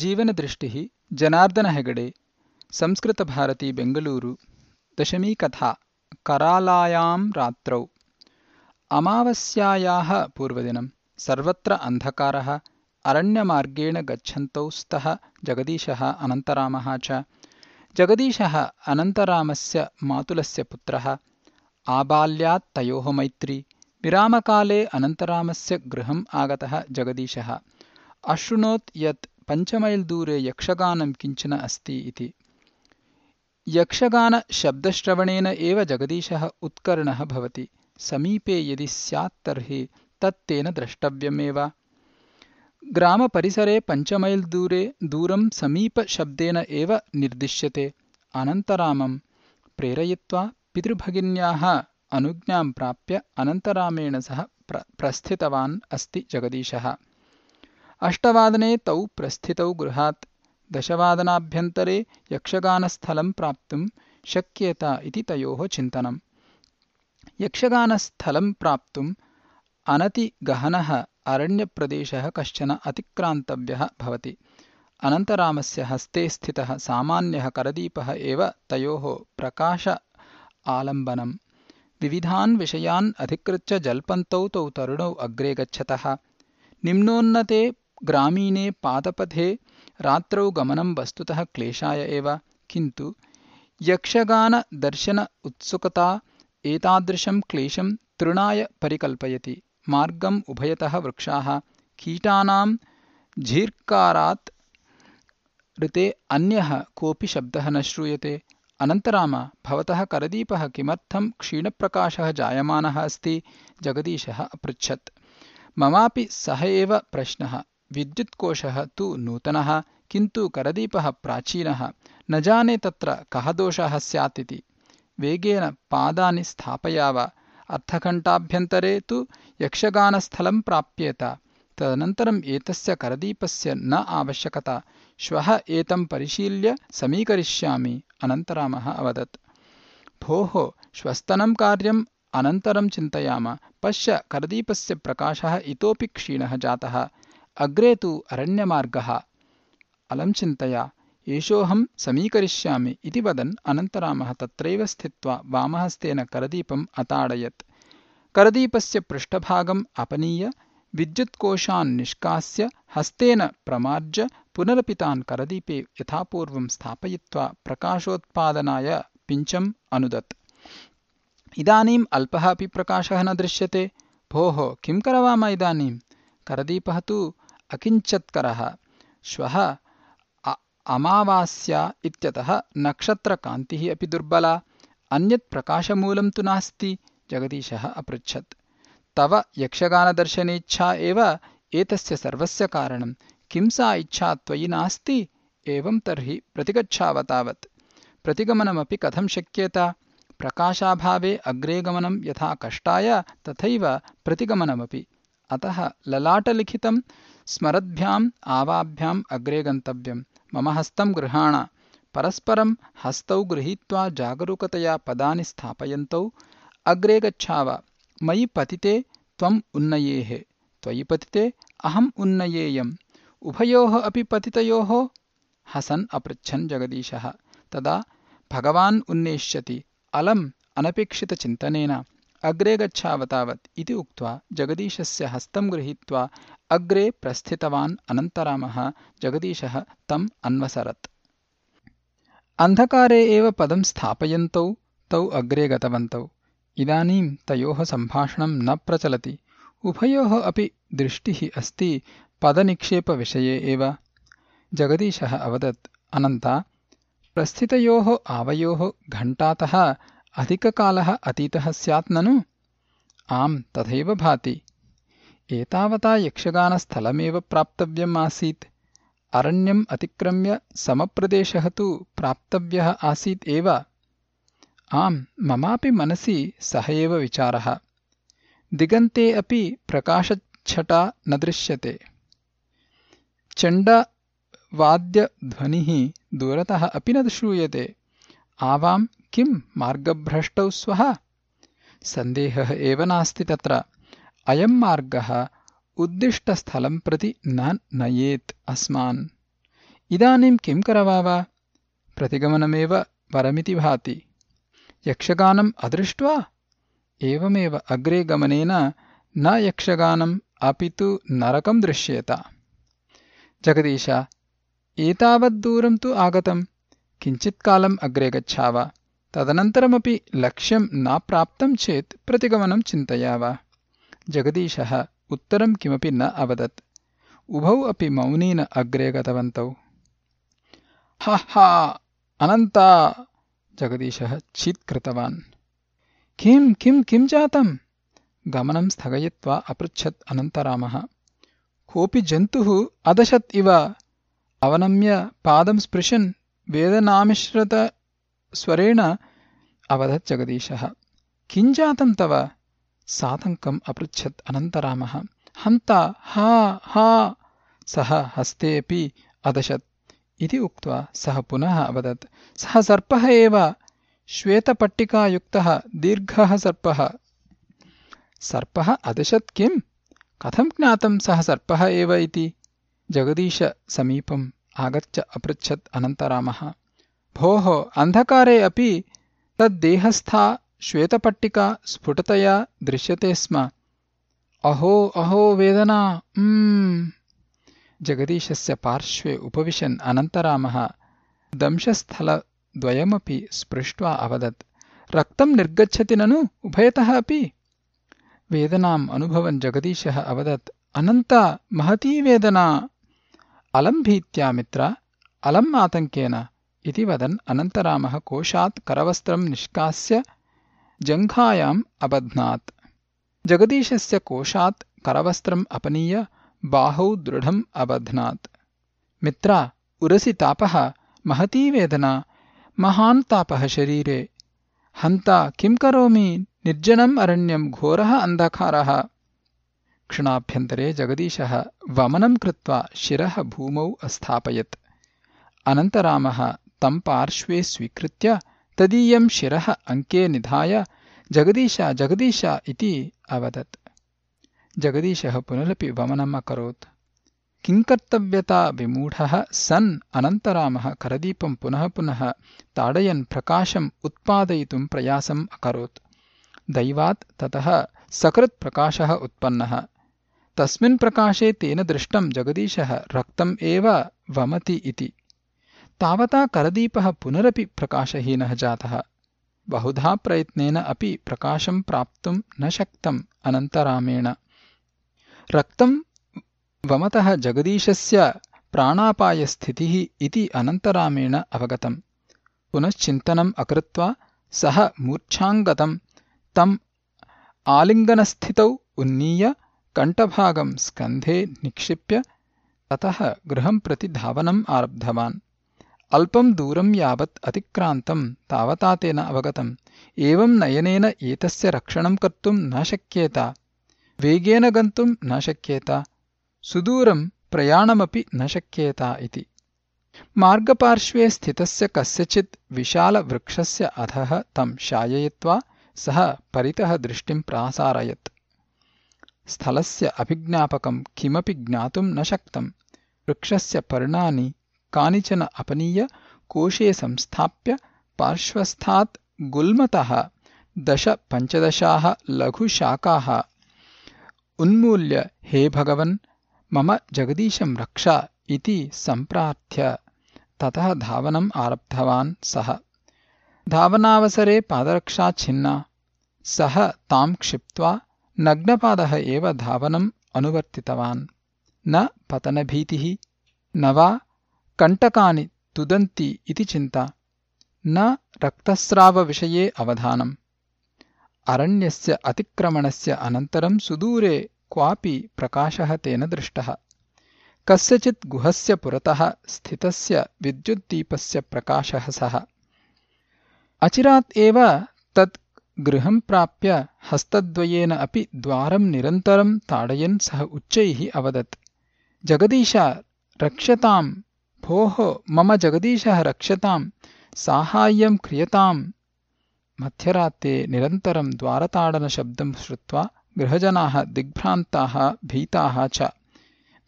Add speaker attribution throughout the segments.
Speaker 1: जीवनदृष्टिः जनार्दन हेगडे संस्कृतभारती बेङ्गलूरु दशमी कथा करालायां रात्रौ। अमावस्यायाः पूर्वदिनं सर्वत्र अन्धकारः अरण्यमार्गेण गच्छन्तौ स्तः जगदीशः अनन्तरामः च। जगदीशः अनन्तरामस्य मातुलस्य पुत्रः आबाल्यात् तयोः मैत्री विरामकाले अनन्तरामस्य गृहम् आगतः जगदीशः। अशृणोत् यत् पञ्चमैल्दूरे यक्षगानं किञ्चन अस्ति इति। यक्षगानशब्दश्रवणेन एव जगदीशः उत्कर्णः भवति। समीपे यदि स्यात् तर्हि तत् तेन द्रष्टव्यमेव। ग्रामपरिसरे पञ्चमैल्दूरे दूरं समीपशब्देन एव निर्दिश्यते। अनन्तरामं प्रेरयित्वा पितृभगिन्याः अनुज्ञां प्राप्य अनन्तरामेण सह प्रस्थितवान् अस्ति जगदीशः अष्टवादने तौ प्रस्थितौ गृहात्। दशवादनाभ्यन्तरे यक्षगानस्थलं प्राप्तुं शक्येत इति तयोः चिन्तनम्। यक्षगानस्थलं प्राप्तुम् अनतिगहनः अरण्यप्रदेशः कश्चन अतिक्रान्तव्यः भवति। अनन्तरामस्य हस्ते स्थितः सामान्यः करदीपः एव तयोः प्रकाश आलम्बनम्। विविधान् विषयान् अधिकृत्य जल्पन्तौ तौ तरुणौ अग्रे गच्छतः। निम्नोन्नते ग्रामीणे पादपथे रात्रौ गमनं वस्तुतः क्लेशाय एव। किन्तु यक्षगानदर्शन उत्सुकता एतादृशं क्लेशं तृणाय परिकल्पयति। मार्गम् उभयतः वृक्षाः। कीटानां झीर्कारात् ऋते अन्यः कोऽपि शब्दः न श्रूयते। अनन्तराम भवतः करदीपः किमर्थं क्षीणप्रकाशः जायमानः अस्ति? जगदीशः अपृच्छत्। ममापि सः एव प्रश्नः विद्युत्कोशः तु नूतनः किन्तु करदीपः प्राचीनः। न जाने तत्र कः दोषः स्यात् इति। वेगेन पादानि स्थापयाव। अर्धघण्टाभ्यन्तरे तु यक्षगानस्थलं प्राप्येत। तदनन्तरम् एतस्य करदीपस्य न आवश्यकता। श्वः एतं परिशील्य समीकरिष्यामि अनन्तरामः अवदत्। भोः श्वस्तनं कार्यम् अनन्तरं चिन्तयाम। पश्य करदीपस्य प्रकाशः इतोपि क्षीणः जातः अग्रे तु अरण्यमार्गः। अलं चिन्तया एषोऽहं समीकरिष्यामि इति वदन् अनन्तरामः तत्रैव स्थित्वा वामहस्तेन करदीपम् अताडयत्। करदीपस्य पृष्ठभागम् अपनीय विद्युत्कोशान् निष्कास्य हस्तेन प्रमार्ज्य पुनरपि तान् करदीपे यथापूर्वं स्थापयित्वा प्रकाशोत्पादनाय पिञ्चम् अनुदत्। इदानीम् अल्पः अपि प्रकाशः न दृश्यते। भोः किं करवाम इदानीम्? करदीपः तु अकिञ्चत्करः। श्वः अमावास्या इत्यतः नक्षत्रकान्तिः अपि दुर्बला। अन्यत् प्रकाशमूलं तु नास्ति। जगदीशः अपृच्छत्। तव यक्षगानदर्शनेच्छा एव एतस्य सर्वस्य कारणं। किं सा इच्छा त्वयि नास्ति? एवं तर्हि प्रतिगच्छाव तावत्। प्रतिगमनमपि कथं शक्येत? प्रकाशाभावे अग्रे गमनं यथा कष्टाय तथैव प्रतिगमनमपि अतः ललाटलिखितं स्मरद्भ्याम् आवाभ्याम् अग्रे गन्तव्यम्। मम हस्तं गृहाण। परस्परं हस्तौ गृहीत्वा जागरूकतया पदानि स्थापयन्तौ। अग्रे गच्छाव। मयि पतिते त्वम् उन्नयेः। त्वयि पतिते अहम् उन्नयेयम्। उभयोः अपि पतितयोः? हसन् अपृच्छन् जगदीशः। तदा भगवान् उन्नेष्यति। अलम् अनपेक्षितचिन्तनेन अग्रे गच्छावतावत् इति उक्त्वा जगदीशस्य हस्तं गृहीत्वा अग्रे प्रस्थितवान् अनन्तरामः जगदीशः तम् अन्वसरत्। अन्धकारे एव पदं स्थापयन्तौ तौ अग्रे गतवन्तौ। इदानीं तयोः सम्भाषणं न प्रचलति। उभयोः अपि दृष्टिः अस्ति पदनिक्षेपविषये एव। जगदीशः अवदत् अनन्ता प्रस्थितयोः आवयोः घण्टातः अधिककालः अतीतः स्यात् ननु? आम् तथैव भाति। एतावता यक्षगानस्थलमेव प्राप्तव्यम् आसीत्। अरण्यम् अतिक्रम्य समप्रदेशः तु प्राप्तव्यः आसीत् एव। आम् ममापि मनसि सः एव विचारः। दिगन्ते अपि प्रकाशच्छटा न दृश्यते। चण्डवाद्यध्वनिः दूरतः अपि न श्रूयते आवां किम् मार्गभ्रष्टौ स्वः? सन्देहः एव नास्ति तत्र। अयम् मार्गः उद्दिष्टस्थलं प्रति न नयेत् अस्मान्। इदानीं किं करवाव? प्रतिगमनमेव वरमिति भाति। यक्षगानम् अदृष्ट्वा? एवमेव अग्रे गमनेन न यक्षगानम् अपि तु नरकं दृश्येत। जगदीश एतावद्दूरं तु आगतम् किञ्चित्कालम् अग्रे गच्छाव। तदनन्तरमपि लक्ष्यं न प्राप्तं चेत् प्रतिगमनं चिन्तयाव। जगदीशः उत्तरं किमपि न अवदत्। उभौ अपि मौनेन अग्रे गतवन्तौ। हा अनन्ता! जगदीशः चीत्कृतवान्। किं किं किं जातम्? गमनं स्थगयित्वा अपृच्छत् अनन्तरामः। कोऽपि जन्तुः अदशत् इव। अवनम्य पादं स्पृशन् वेदनामिश्रितस्वरेण अवदत् जगदीशः। किं जातं तव सातङ्कम् अपृच्छत् अनन्तरामः। हन्ता हा हा सः हस्तेऽपि अदशत्। इति उक्त्वा सः पुनः अवदत्। सः सर्पः एव। श्वेतपट्टिकायुक्तः दीर्घः सर्पः। सर्पः अदशत् किम्? कथं ज्ञातं सः सर्पः एव इति? जगदीशसमीपम् आगत्य अपृच्छत् अनन्तरामः। भोः अन्धकारे अपि तद्देहस्था श्वेतपट्टिका स्फुटतया दृश्यते स्म। अहो अहो वेदना जगदीशस्य पार्श्वे उपविशन् अनन्तरामः। दंशस्थलद्वयमपि स्पृष्ट्वा अवदत् रक्तं निर्गच्छति ननु? उभयतः अपि? वेदनाम् अनुभवन् जगदीशः अवदत् अनन्त महती वेदना अलं भीत्या मित्र अलम् आतङ्केन इति वदन् अनन्तरामः कोशात् करवस्त्रं निष्कास्य जङ्घायाम् अबध्नात्। जगदीशस्य कोशात् करवस्त्रम् अपनीय बाहौ दृढम् अबध्नात्। मित्र उरसि तापः महती वेदना महान् तापः शरीरे। हन्ता किं करोमि? निर्जनम् अरण्यम् घोरः अन्धकारः क्षणाभ्यन्तरे जगदीशः वमनं कृत्वा शिरः भूमौ अस्थापयत्। अनन्तरामः तं पार्श्वे स्वीकृत्य तदीयं शिरः अङ्के निधाय जगदीश जगदीश इति अवदत्। जगदीशः पुनरपि वमनम् अकरोत्। किङ्कर्तव्यताविमूढः सन् अनन्तरामः करदीपं पुनः पुनः ताडयन् प्रकाशम् उत्पादयितुं प्रयासम् अकरोत्। दैवात् ततः सकृत् प्रकाशः उत्पन्नः तस्मिन् प्रकाशे तेन दृष्टं जगदीशः रक्तम् एव वमति इति। तावता करदीपः पुनरपि प्रकाशहीनः जातः। बहुधा प्रयत्नेन अपि प्रकाशं प्राप्तुं न शक्तम् अनन्तरामेण। रक्तं वमतः जगदीशस्य प्राणापायस्थितिः इति अनन्तरामेण अवगतम् पुनश्चिन्तनम् अकृत्वा सः मूर्च्छाङ्गतं तम् आलिङ्गनस्थितौ उन्नीय कण्ठभागं स्कन्धे निक्षिप्य ततः गृहं प्रति धावनम् आरब्धवान्। अल्पं दूरं यावत् अतिक्रान्तं तावता तेन अवगतम्। एवं नयनेन एतस्य रक्षणं कर्तुं न शक्येत। वेगेन गन्तुं न शक्येत। सुदूरं प्रयाणमपि न शक्येत इति। मार्गपार्श्वे स्थितस्य कस्यचित् विशालवृक्षस्य अधः तं शाययित्वा सः परितः दृष्टिं प्रासारयत् स्थलस्य अभिज्ञापकं किमपि ज्ञातुं न शक्तम्। वृक्षस्य पर्णानि कानिचन अपनीय कोशे संस्थाप्य पार्श्वस्थात् गुल्मतः दश पञ्चदशाः लघुशाकाः। उन्मूल्य हे भगवन् मम जगदीशं रक्ष इति सम्प्रार्थ्य। ततः धावनम् आरब्धवान् सः। धावनावसरे पादरक्षा छिन्ना। सः तां क्षिप्त्वा नग्नपादः एव धावनम् अनुवर्तितवान्। न पतनभीतिः न वा कण्टकानि तुदन्ति इति चिन्ता। न रक्तस्रावविषये अवधानम्। अरण्यस्य अतिक्रमणस्य अनन्तरं सुदूरे क्वापि प्रकाशः तेन दृष्टः। कस्यचित् गुहस्य पुरतः स्थितस्य विद्युद्दीपस्य प्रकाशः सः। अचिरात् एव तत् गृहं प्राप्य हस्तद्वयेन अपि द्वारं निरन्तरं ताडयन् सः उच्चैः अवदत्। जगदीश रक्ष्यताम् भोः मम जगदीशः रक्ष्यताम् साहाय्यं क्रियताम्। मध्यरात्रे निरन्तरं द्वारताडनशब्दं श्रुत्वा गृहजनाः दिग्भ्रान्ताः भीताः च।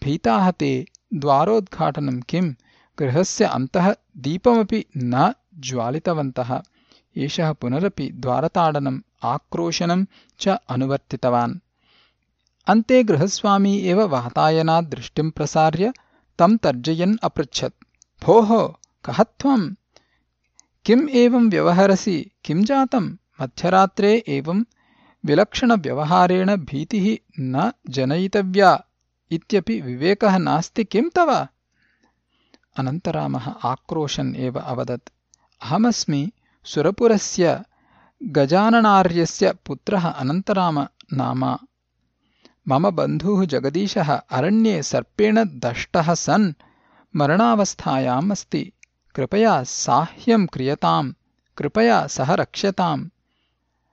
Speaker 1: भीताः ते द्वारोद्घाटनं किम्? गृहस्य अन्तः दीपमपि न ज्वालितवन्तः एषः पुनरपि द्वारताडनम् आक्रोशनं च अनुवर्तितवान्। अन्ते गृहस्वामी एव वातायनात् दृष्टिं प्रसार्य तं तर्जयन् अपृच्छत्। भोः कः त्वम् किम् एवं व्यवहरसि? किं जातम् मध्यरात्रे एवं विलक्षणव्यवहारेण भीतिः न जनयितव्या इत्यपि विवेकः नास्ति किम् तव? अनन्तरामः आक्रोशन् एव अवदत्। अहमस्मि सुरपुरस्य गजाननार्यस्य पुत्रः अनन्तराम नाम। मम बन्धुः जगदीशः अरण्ये सर्पेण दष्टः सन् मरणावस्थायाम् अस्ति। कृपया साह्यं क्रियताम् कृपया सः रक्ष्यताम्।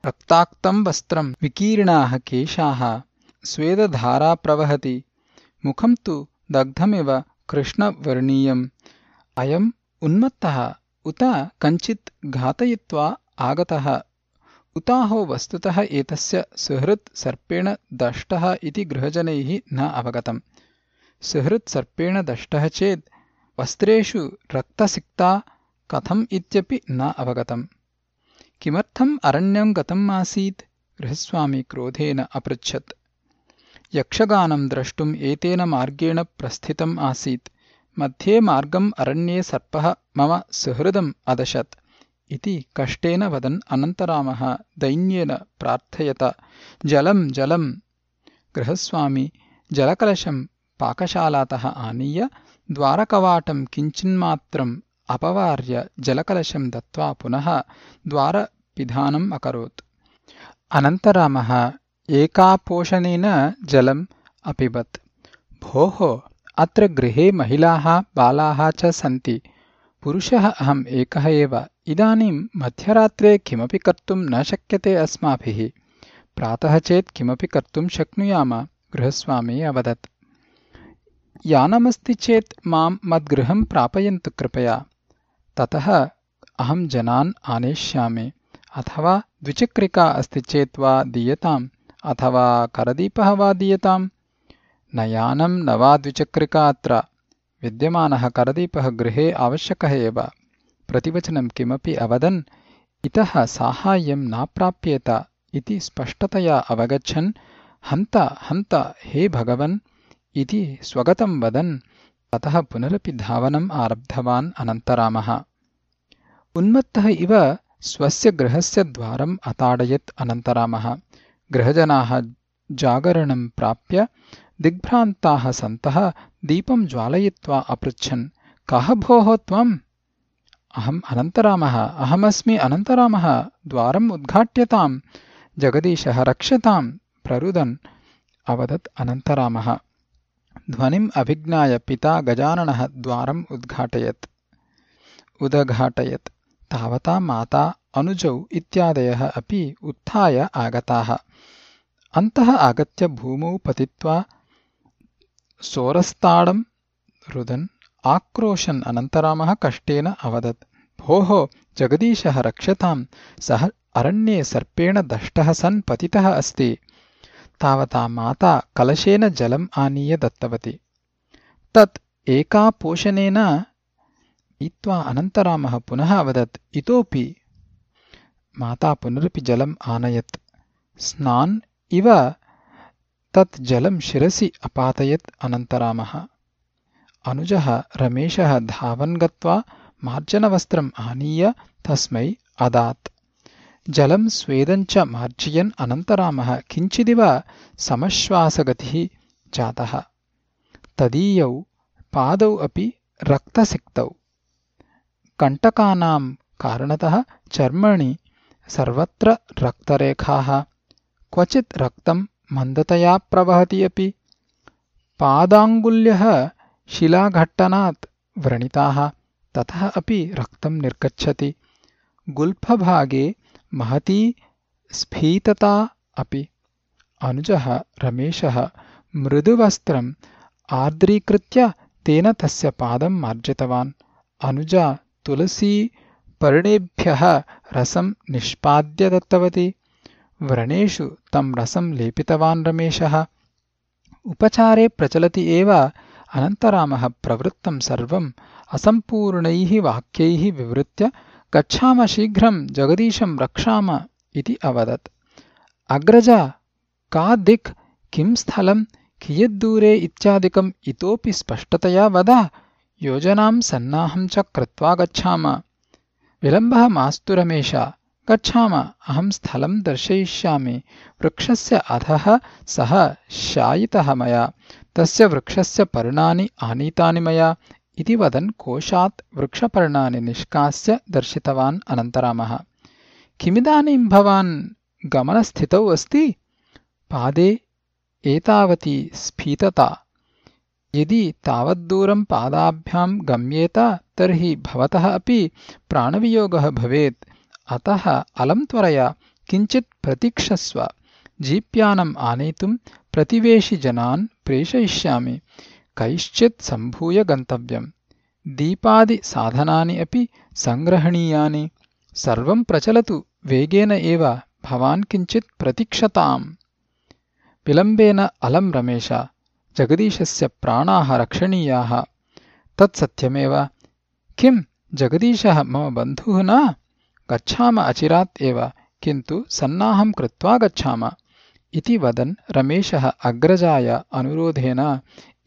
Speaker 1: रक्ताक्तं वस्त्रं विकीर्णाः केशाः स्वेदधारा प्रवहति। मुखं तु दग्धमिव कृष्णवर्णीयम्। अयम् उन्मत्तः उत कञ्चित् घातयित्वा आगतः। उताहो वस्तुतः एतस्य सुहृत् सर्पेण दष्टः इति गृहजनैः न अवगतम्। सुहृत् सर्पेण दष्टः चेत् वस्त्रेषु रक्तसिक्ता कथम् इत्यपि न अवगतम्। किमर्थम् अरण्यं गतम् आसीत्? गृहस्वामी क्रोधेन अपृच्छत्। यक्षगानं द्रष्टुम् एतेन मार्गेण प्रस्थितम् आसीत् मध्ये मार्गम् अरण्ये सर्पः मम सुहृदम् अदशत्। इति कष्टेन वदन् अनन्तरामः दैन्येन प्रार्थयत। जलम् जलम्। गृहस्वामी जलकलशम् पाकशालातः आनीय द्वारकवाटम् किञ्चिन्मात्रम् अपवार्य जलकलशम् दत्त्वा पुनः द्वारपिधानम् अकरोत्। अनन्तरामः एकापोषणेन जलम् अपिबत्। भोः अत्र गृहे महिलाः बालाः च सन्ति। पुरुषः अहम् एकः एव। इदानीं मध्यरात्रे किमपि कर्तुं न शक्यते अस्माभिः। प्रातः चेत् किमपि कर्तुं शक्नुयाम गृहस्वामी अवदत्। यानमस्ति चेत् मां मद्गृहं प्रापयन्तु कृपया। ततः अहं जनान् आनेष्यामि। अथवा द्विचक्रिका अस्ति चेत् वा दीयताम् अथवा करदीपः वा दीयताम् न यानं न वा द्विचक्रिका अत्र विद्यमानः करदीपः गृहे आवश्यकः एव। प्रतिवचनं किमपि अवदन् इतः साहाय्यं नाप्राप्येत इति स्पष्टतया अवगच्छन् हन्त हन्त हे भगवन् इति स्वगतं वदन्। ततः पुनरपि धावनम् आरब्धवान् अनन्तरामः। उन्मत्तः इव स्वस्य गृहस्य द्वारम् अताडयत् अनन्तरामः। गृहजनाः जागरणं प्राप्य दिग्भ्रान्ताः सन्तः दीपं ज्वालयित्वा अपृच्छन् कः भोः त्वम्? अहम् अनन्तरामः अहमस्मि अनन्तरामः द्वारम् उद्घाट्यताम् जगदीशः ध्वनिम् अभिज्ञाय पिता गजाननः द्वारम् उद्घाटयत्। उदघाटयत्। तावता माता अनुजौ इत्यादयः अपि उत्थाय आगताः। अन्तः आगत्य भूमौ पतित्वा सोरस्ताडम् रुदन् आक्रोशन् अनन्तरामः कष्टेन अवदत्। भोः जगदीशः रक्ष्यताम् सः अरण्ये सर्पेण दष्टः सन् पतितः अस्ति। तावता माता कलशेन जलम् आनीय दत्तवती। तत् एकापोषणेन पीत्वा अनन्तरामः पुनः अवदत् इतोपि माता पुनरपि जलम् आनयत्। स्नान् इव तत् जलं शिरसि अपातयत् अनन्तरामः। अनुजः रमेशः धावन् गत्वा मार्जनवस्त्रम् आनीय तस्मै अदात्। जलं स्वेदञ्च मार्जयन् अनन्तरामः किञ्चिदिव समश्वासगतिः जातः। तदीयौ पादौ अपि रक्तसिक्तौ। कण्टकानां कारणतः चर्मणि सर्वत्र रक्तरेखाः क्वचित् रक्तं मन्दतया प्रवहति अपि। पादाङ्गुल्यः शिलाघट्टनात् व्रणिताः ततः अपि रक्तं निर्गच्छति। गुल्फभागे महती स्फीतता अपि। अनुजः रमेशः मृदुवस्त्रम् आर्द्रीकृत्य तेन तस्य पादं मार्जितवान्। अनुजा तुलसीपर्णेभ्यः रसं निष्पाद्य दत्तवती व्रणेषु तं रसं लेपितवान् रमेशः। उपचारे प्रचलति एव अनन्तरामः प्रवृत्तं सर्वम् असम्पूर्णैः वाक्यैः विवृत्य गच्छाम शीघ्रं जगदीशं रक्षाम इति अवदत्। अग्रज का दिक्? किं स्थलं? कियद्दूरे इत्यादिकम् इतोपि स्पष्टतया वद। योजनां सन्नाहं च कृत्वा गच्छाम। विलम्बः मास्तु रमेश गच्छाम। अहं स्थलं दर्शयिष्यामि। वृक्षस्य अधः सः शायितः मया। तस्य वृक्षस्य पर्णानि आनीतानि मया। इति वदन् कोशात् वृक्षपर्णानि निष्कास्य दर्शितवान् अनन्तरामः। किमिदानीं भवान् गमनस्थितौ अस्ति? पादे एतावती स्फीतता। यदि तावद्दूरं पादाभ्यां गम्येत तर्हि भवतः अपि प्राणवियोगः भवेत् अतः अलं त्वरया किञ्चित् प्रतीक्षस्व। जीप्यानम् आनेतुं प्रतिवेशिजनान् प्रेषयिष्यामि। कैश्चित् सम्भूय गन्तव्यम्। दीपादिसाधनानि अपि सङ्ग्रहणीयानि। सर्वं प्रचलतु वेगेन एव। भवान् किञ्चित् प्रतीक्षताम्। विलम्बेन अलं रमेश। जगदीशस्य प्राणाः रक्षणीयाः। तत्सत्यमेव। किम् जगदीशः मम बन्धुः न गच्छाम अचिरात् एव किन्तु सन्नाहं कृत्वा गच्छाम। इति वदन् रमेशः अग्रजाय अनुरोधेन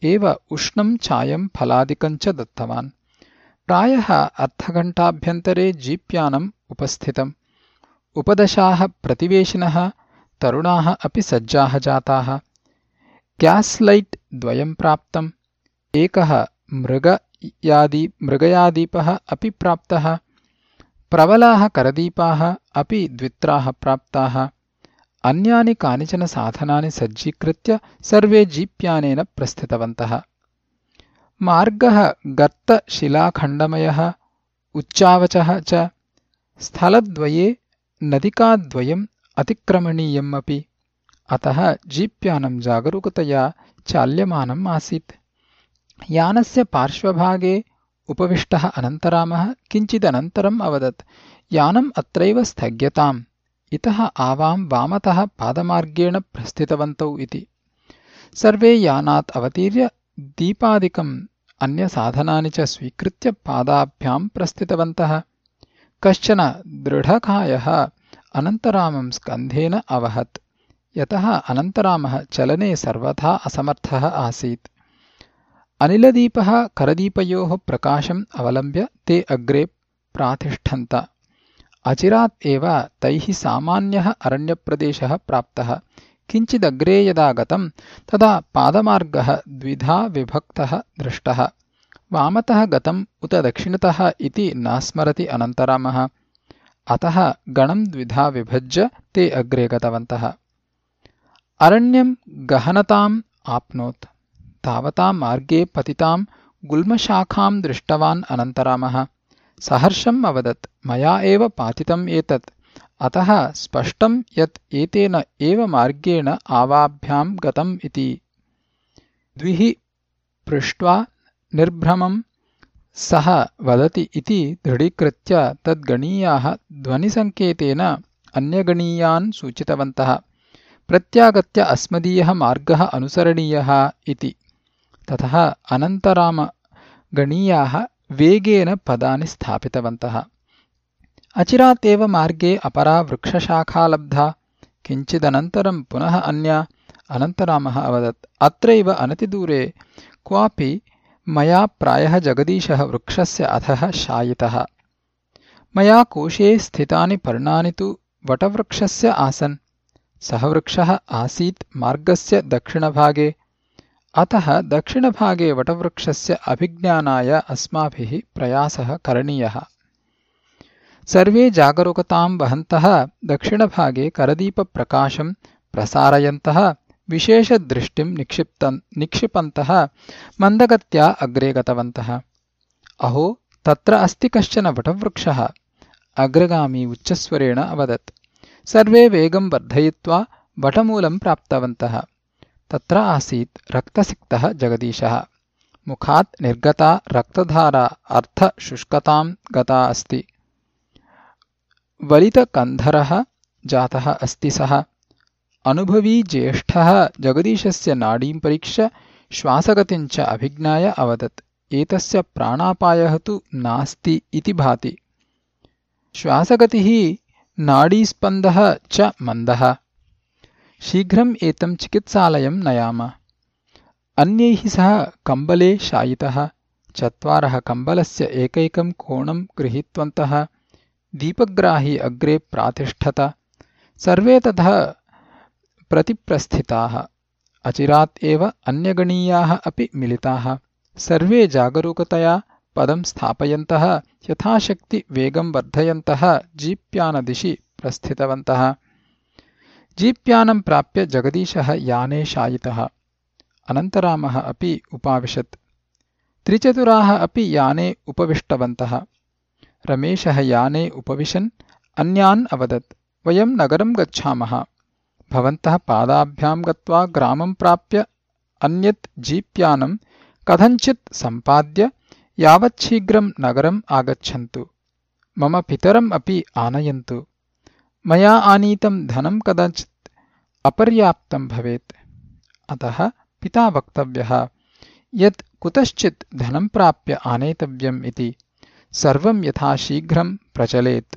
Speaker 1: एव उष्णं चायं फलादिकञ्च दत्तवान्। प्रायः अर्धघण्टाभ्यन्तरे जीप्यानम् उपस्थितम्। उपदशाः प्रतिवेशिनः तरुणाः अपि सज्जाः जाताः। लैट् द्वयं प्राप्तम्। एकः मृगयादी मृगयादीपः अपि प्राप्तः प्रबलाः करदीपाः अपि द्वित्राः प्राप्ताः। अन्यानि कानिचन साधनानि सज्जीकृत्य सर्वे जीप्यानेन प्रस्थितवन्तः। मार्गः गर्तशिलाखण्डमयः उच्चावचः च स्थलद्वये नदिकाद्वयम् अतिक्रमणीयम् अपि। अतः जीप्यानं जागरूकतया चाल्यमानम् आसीत्। यानस्य पार्श्वभागे उपविष्टः अनन्तरामः किञ्चिदनन्तरम् अवदत् यानम् अत्रैव स्थग्यताम् इतः आवां वामतः पादमार्गेण प्रस्थितवन्तौ इति। सर्वे यानात् अवतीर्य दीपादिकम् अन्यसाधनानि च स्वीकृत्य पादाभ्याम् प्रस्थितवन्तः। कश्चन दृढकायः अनन्तरामं स्कन्धेन अवहत् यतः अनन्तरामः चलने सर्वथा असमर्थः आसीत् अनिलदीपः करदीपयोः प्रकाशम् अवलम्ब्य ते अग्रे प्रातिष्ठन्त। अचिरात् एव तैः सामान्यः अरण्यप्रदेशः प्राप्तः। किञ्चिदग्रे यदा गतं तदा पादमार्गः द्विधा विभक्तः दृष्टः। वामतः गतम् उत दक्षिणतः इति न स्मरति अनन्तरामः। अतः गणं द्विधा विभज्य ते अग्रे गतवन्तः। अरण्यं गहनताम् आप्नोत् तावता मार्गे पतितां गुल्मशाखां दृष्टवान् अनन्तरामः। सहर्षम् अवदत् मया एव पातितम् एतत्। अतः स्पष्टं यत् एतेन एव मार्गेण आवाभ्यां गतम् इति। द्विः पृष्ट्वा निर्भ्रमं सः वदति इति दृढीकृत्य तद्गणीयाः ध्वनिसङ्केतेन अन्यगणीयान् सूचितवन्तः। प्रत्यागत्य अस्मदीयः मार्गः अनुसरणीयः इति ततः अनन्तरामगणीयाः वेगेन पदानि स्थापितवन्तः। अचिरात् एव मार्गे अपरा वृक्षशाखा लब्धा किञ्चिदनन्तरं पुनः अन्या अनन्तरामः अवदत्। अत्रैव अनतिदूरे क्वापि मया प्रायः जगदीशः वृक्षस्य अधः शायितः। मया कोशे स्थितानि पर्णानि तु वटवृक्षस्य आसन्। सः वृक्षः आसीत् मार्गस्य दक्षिणभागे अतः दक्षिणभागे वटवृक्षस्य अभिज्ञानाय अस्माभिः प्रयासः करणीयः। सर्वे जागरूकतां वहन्तः दक्षिणभागे करदीपप्रकाशं प्रसारयन्तः विशेषदृष्टिं निक्षिपन्तः मन्दगत्या अग्रे गतवन्तः। अहो तत्र अस्ति कश्चन वटवृक्षः? अग्रगामी उच्चस्वरेण अवदत्। सर्वे वेगं वर्धयित्वा वटमूलं प्राप्तवन्तः तत्र आसीत् रक्तसिक्तः जगदीशः। मुखात् निर्गता रक्तधारा अर्थशुष्कतां गता अस्ति। वलितकन्धरः जातः अस्ति सः। अनुभवी ज्येष्ठः जगदीशस्य नाडीं परीक्ष्य श्वासगतिञ्च अभिज्ञाय अवदत्। एतस्य प्राणापायः तु नास्ति इति भाति। श्वासगतिः नाडीस्पन्दः च मन्दः शीघ्रम् एतं चिकित्सालयं नयाम। अन्यैः सह कम्बले शायितः चत्वारः कम्बलस्य एकैकं कोणं गृहीतवन्तः दीपग्राही अग्रे प्रातिष्ठत सर्वे ततः प्रतिप्रस्थिताः अचिरात् एव अन्यगणीयाः अपि मिलिताः। सर्वे जागरूकतया पदं स्थापयन्तः यथाशक्तिवेगं वर्धयन्तः जीप्यानदिशि प्रस्थितवन्तः जीप्यानं प्राप्य जगदीशः याने शायितः। अनन्तरामः अपि उपाविशत्। त्रिचतुराः अपि याने उपविष्टवन्तः। रमेशः याने उपविशन् अन्यान् अवदत्। वयं नगरं गच्छामः। भवन्तः पादाभ्यां गत्वा ग्रामं प्राप्य अन्यत् जीप्यानं कथञ्चित् सम्पाद्य यावच्छीघ्रं नगरम् आगच्छन्तु। मम पितरम् अपि आनयन्तु मया आनीतं धनं कदाचित् अपर्याप्तं भवेत्। अतः पिता वक्तव्यः यत् कुतश्चित् धनं प्राप्य आनेतव्यम् इति। सर्वं यथाशीघ्रं प्रचलेत्।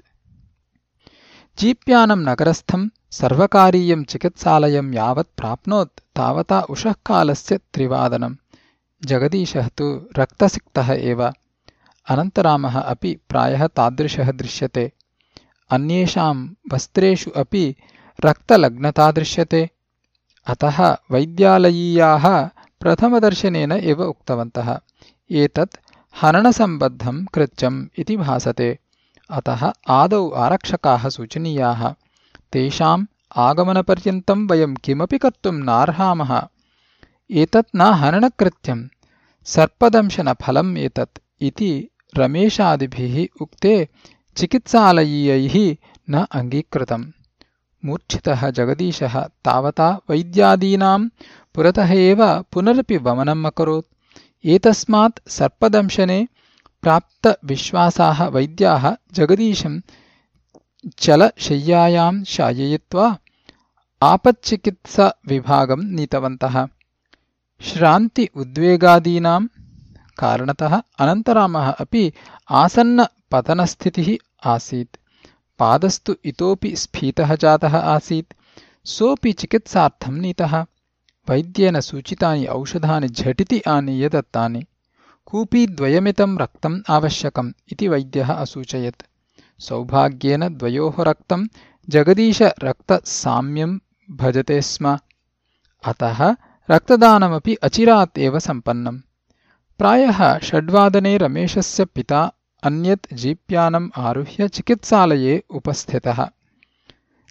Speaker 1: जीप्यानं नगरस्थं सर्वकारीयं चिकित्सालयं यावत् प्राप्नोत् तावता उषःकालस्य त्रिवादनम्। जगदीशः तु रक्तसिक्तः एव। अनन्तरामः अपि प्रायः तादृशः दृश्यते अन्येषां वस्त्रेषु अपि रक्तलग्नता दृश्यते अतः वैद्यालयीयाः प्रथमदर्शनेन एव उक्तवन्तः। एतत् हननसम्बद्धं कृत्यम् इति भासते। अतः आदौ आरक्षकाः सूचनीयाः। तेषाम् आगमनपर्यन्तं वयं किमपि कर्तुं नार्हामः। एतत् न हननकृत्यम् सर्पदंशनफलम् एतत् इति रमेशादिभिः उक्ते चिकित्सालयीयैः न अङ्गीकृतम्। मूर्छितः जगदीशः तावता वैद्यादीनां पुरतः एव पुनरपि वमनम् अकरोत्। एतस्मात् सर्पदंशने प्राप्तविश्वासाः वैद्याः जगदीशं चलशय्यायां शाययित्वा आपच्चिकित्साविभागं नीतवन्तः। श्रान्ति उद्वेगादीनां कारणतः अनन्तरामः अपि आसन्नपतनस्थितिः आसीत्। पादस्तु इतोपि स्फीतः जातः आसीत्। सोऽपि चिकित्सार्थं नीतः। वैद्येन सूचितानि औषधानि झटिति आनीय दत्तानि कूपीद्वयमितं रक्तम् आवश्यकम् इति वैद्यः असूचयत्। सौभाग्येन द्वयोः रक्तं जगदीशरक्तसाम्यं भजते स्म। अतः रक्तदानमपि अचिरात् एव सम्पन्नम्। प्रायः षड्वादने रमेशस्य पिता अन्यत् जीप्यानम् आरुह्य चिकित्सालये उपस्थितः।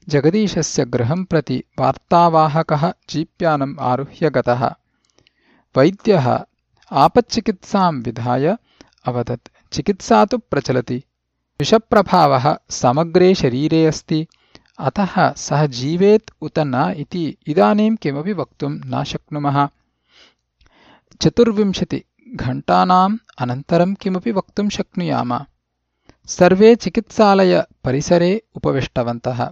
Speaker 1: जगदीशस्य गृहं प्रति वार्तावाहकः जीप्यानम् आरुह्य गतः। वैद्यः आपच्चिकित्सां विधाय अवदत् चिकित्सा तु प्रचलति। विषप्रभावः समग्रे शरीरे अस्ति। अतः सः जीवेत् उत न इति इदानीं किमपि वक्तुं न शक्नुमः चतुर्विंशतिघण्टानाम् अनन्तरं किमपि वक्तुं शक्नुयाम। सर्वे चिकित्सालयपरिसरे उपविष्टवन्तः।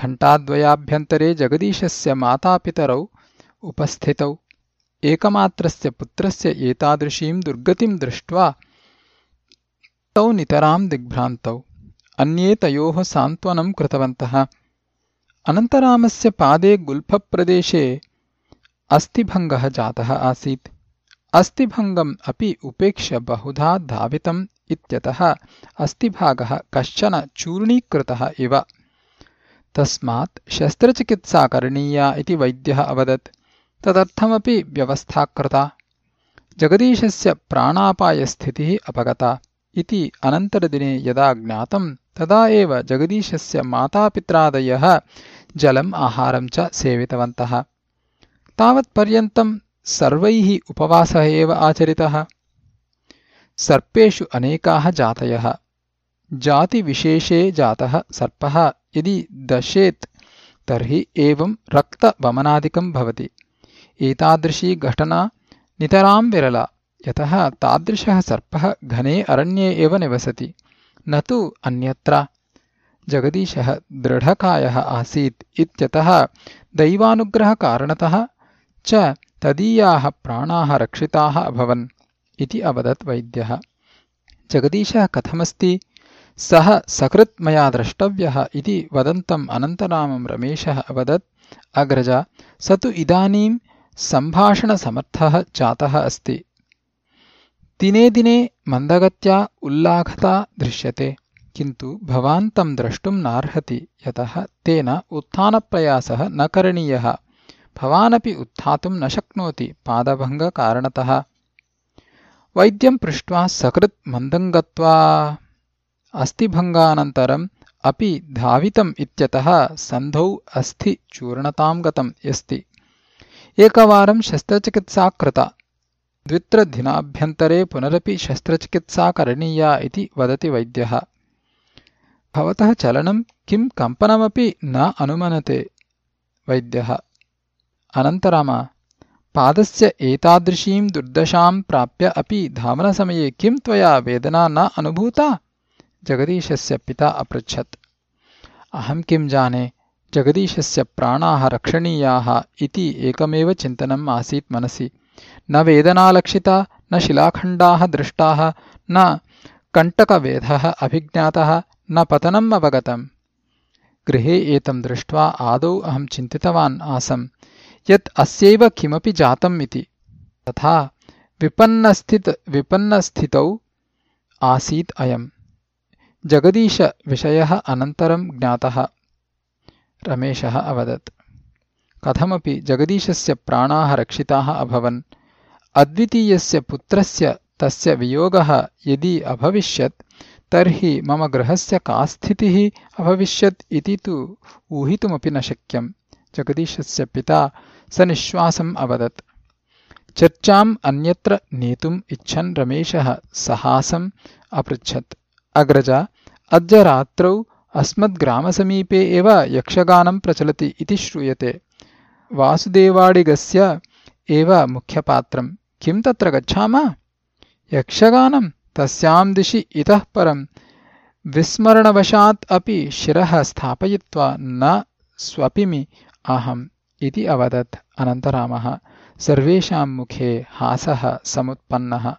Speaker 1: घण्टाद्वयाभ्यन्तरे जगदीशस्य मातापितरौ उपस्थितौ। एकमात्रस्य पुत्रस्य एतादृशीं दुर्गतिं दृष्ट्वा तौ नितरां दिग्भ्रान्तौ। अन्ये तयोः सान्त्वनं कृतवन्तः। अनन्तरामस्य पादे गुल्फप्रदेशे अस्थिभङ्गः जातः आसीत्। अस्थिभङ्गम् अपि उपेक्ष्य बहुधा धावितम् इत्यतः अस्थिभागः कश्चन चूर्णीकृतः इव। तस्मात् शस्त्रचिकित्सा करणीया इति वैद्यः अवदत्। तदर्थमपि व्यवस्था कृता। जगदीशस्य प्राणापायस्थितिः अपगता इति अनन्तरदिने यदा ज्ञातं तदा एव जगदीशस्य मातापित्रादयः जलम् आहारं च सेवितवन्तः। तावत्पर्यन्तं सर्वैः उपवासः एव आचरितः। सर्पेषु अनेकाः जातयः। जातिविशेषे जातः सर्पः। यदि दशेत् तर्हि एवं रक्तवमनादिकं भवति। एतादृशी घटना नितरां विरला। यतः तादृशः सर्पः घने अरण्ये एव निवसति। न तु अन्यत्र। जगदीशः दृढकायः आसीत् इत्यतः दैवानुग्रहकारणतः च तदीयाः प्राणाः रक्षिताः अभवन् इति अवदत् वैद्यः। जगदीशः कथमस्ति? सः सकृत् मया द्रष्टव्यः इति वदन्तम् अनन्तरामं रमेशः अवदत्। अग्रज स तु इदानीं सम्भाषणसमर्थः जातः अस्ति। दिने दिने मन्दगत्या उल्लाघता दृश्यते किन्तु भवान् तं द्रष्टुं नार्हति यतः तेन उत्थानप्रयासः न करणीयः भवानपि उत्थातुं न शक्नोति पादभङ्गकारणतः। वैद्यं पृष्ट्वा सकृत् मन्दं गत्वा अस्थिभङ्गानन्तरम् अपि धावितम् इत्यतः सन्धौ अस्थिचूर्णतां गतम् अस्ति एकवारं शस्त्रचिकित्सा कृता। द्वित्रदिनाभ्यन्तरे पुनरपि शस्त्रचिकित्सा करणीया इति वदति वैद्यः। भवतः चलनं किं कम्पनमपि न अनुमनते वैद्यः अनन्तराम पादस्य एतादृशीं दुर्दशां प्राप्य अपि धावनसमये किं त्वया वेदना न अनुभूता? जगदीशस्य पिता अपृच्छत्। अहं किं जाने? जगदीशस्य प्राणाः रक्षणीयाः इति एकमेव चिन्तनम् आसीत् मनसि। न वेदनालक्षिता न शिलाखण्डाः दृष्टाः न कण्टकवेधः अभिज्ञातः न पतनम् अवगतम्। गृहे एतं दृष्ट्वा आदौ अहं चिन्तितवान् आसम् यत् अस्यैव किमपि जातम् इति। तथा विपन्नस्थित विपन्नस्थितौ आसीत् अयम्। जगदीशविषयः अनन्तरं ज्ञातः। रमेशः अवदत्। कथमपि जगदीशस्य प्राणाः रक्षिताः अभवन्। अद्वितीयस्य पुत्रस्य तस्य वियोगः यदि अभविष्यत् तर्हि मम गृहस्य का स्थितिः अभविष्यत् इति तु ऊहितुमपि न शक्यम्। जगदीशस्य पिता सनिश्वासम् अवदत्। चर्चाम् अन्यत्र नेतुम् इच्छन् रमेशः सहासम् अपृच्छत्। अग्रज अद्य रात्रौ अस्मद्ग्रामसमीपे एव यक्षगानं प्रचलति इति श्रूयते। वासुदेवाडिगस्य एव मुख्यपात्रं किं तत्र गच्छामः? यक्षगानं तस्यां दिशि इतः परं विस्मरणवशात् अपि शिरः स्थापयित्वा न स्वपिमि अहम् इति अवदत् अनन्तरामः। सर्वेषां मुखे हासः समुत्पन्नः